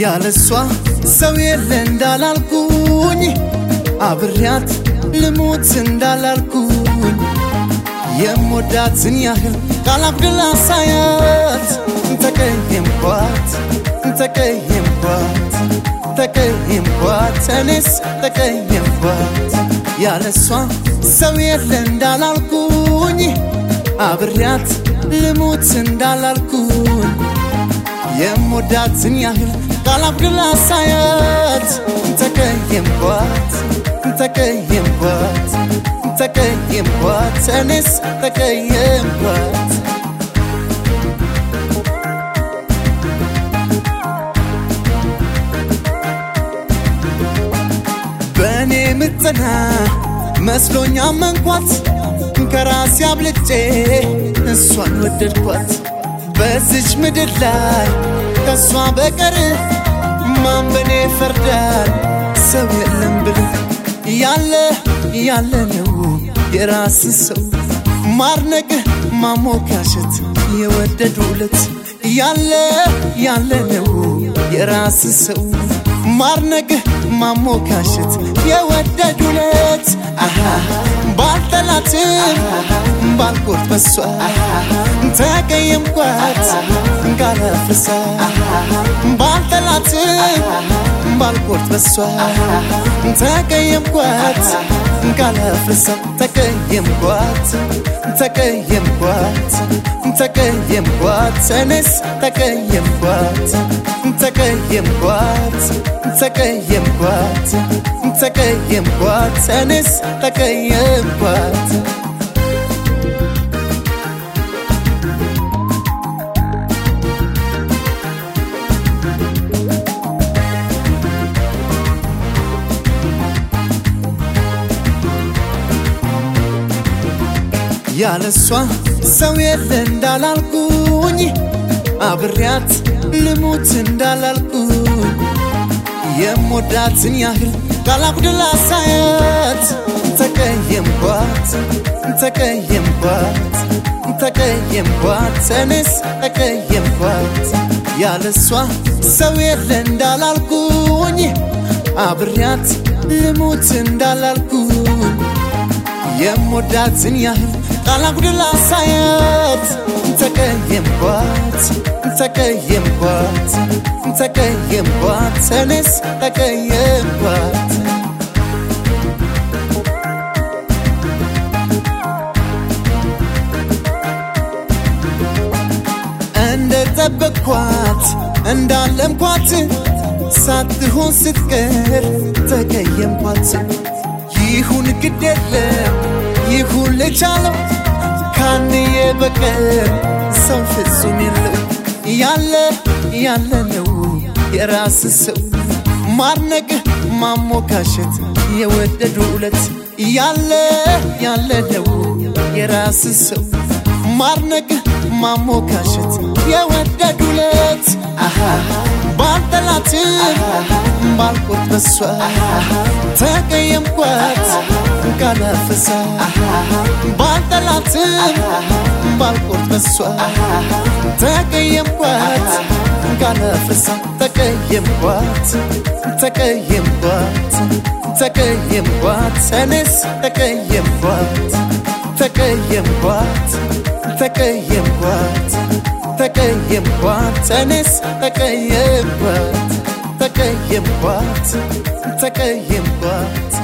ያለሷ ሰው የለ እንዳላልኩኝ አብሬያት ልሙት እንዳላልኩኝ የምወዳትን ያህል ቃላብድላ ሳያት ተቀየምኳት ተቀየምኳት ተቀየምኳት እኔስ ተቀየምኳት። ያለሷ ሰው የለ እንዳላልኩኝ አብሬያት ልሙት እንዳላልኩኝ የምወዳትን ያህል ቃላብድላ ሳያት ተቀየምኳት ተቀየምኳት ተቀየምኳት እኔስ ተቀየምኳት በእኔ ምጥና መስሎኛ መንኳት ከራሴ አብልጬ እሷን ወደድኳት በዚች ምድር ላይ ከእሷ በቀር ማን በኔ ፈርዳል ሰው የለም ብል ያለ ያለ ነው የራስ ሰው። ማርነቅ ማሞካሸት የወደዱለት ያለ ያለ ነው የራስ ሰው። ማርነቅ ማሞካሸት የወደዱለት ባልጠላት ባልቆርጥ በሷ ተቀየምኳት ጋለፍርሳ ባልጠላት ባልቆርጥ በሷ ተቀየምኳት ጋለፍርሳ ተቀየምኳት ተቀየምኳት ተቀየምኳት እኔስ ተቀየምኳት ተቀየምኳት ተቀየምኳት ተቀየምኳት እኔስ ተቀየምኳት ያለሷ ሰው የለ እንዳላልኩኝ አብሬያት ልሙት እንዳላልኩኝ የምወዳትን ያህል ቃላጉድላ ሳያት ተቀየምኳት ተቀየምኳት ተቀየምኳት እኔስ ተቀየምኳት። ያለሷ ሰው የለ እንዳላልኩኝ አብሬያት ልሙት እንዳላልኩኝ የምወዳትን ያህል ቃላጉድላ ሳያት ተቀየምኳት ተቀየምኳት ተቀየምኳት እኔስ ተቀየምኳት። እንደ ጠበቅኳት እንዳለምኳት ሳትሆን ስትቀር ተቀየምኳት። ይሁን ግድ የለም ይሁን ልቻለው ካንዬ በቀር ሰው ፍጹም የለው። ያለ ያለ ነው የራስ ሰው። ማርነቅ ማሞካሸት የወደዱ ዕለት። ያለ ያለ ነው የራስ ሰው። ማርነቅ ማሞካሸት የወደዱ ዕለት። ባልጠላት ባልቆት በሷ ካላፈሳ ባልጠላት ባልቆት በሷ ተቀየምኳት ካላፈሳ ተቀየምኳት ተቀየምኳት ተቀየምኳት እኔስ ተቀየምኳት ተቀየምኳት ተቀየምኳት ተቀየምኳት እኔስ ተቀየምኳት ተቀየምኳት ተቀየምኳት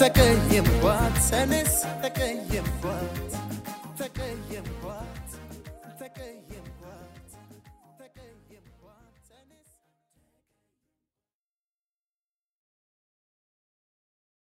ተቀየምኳት ሰኔስ ተቀየምኳት።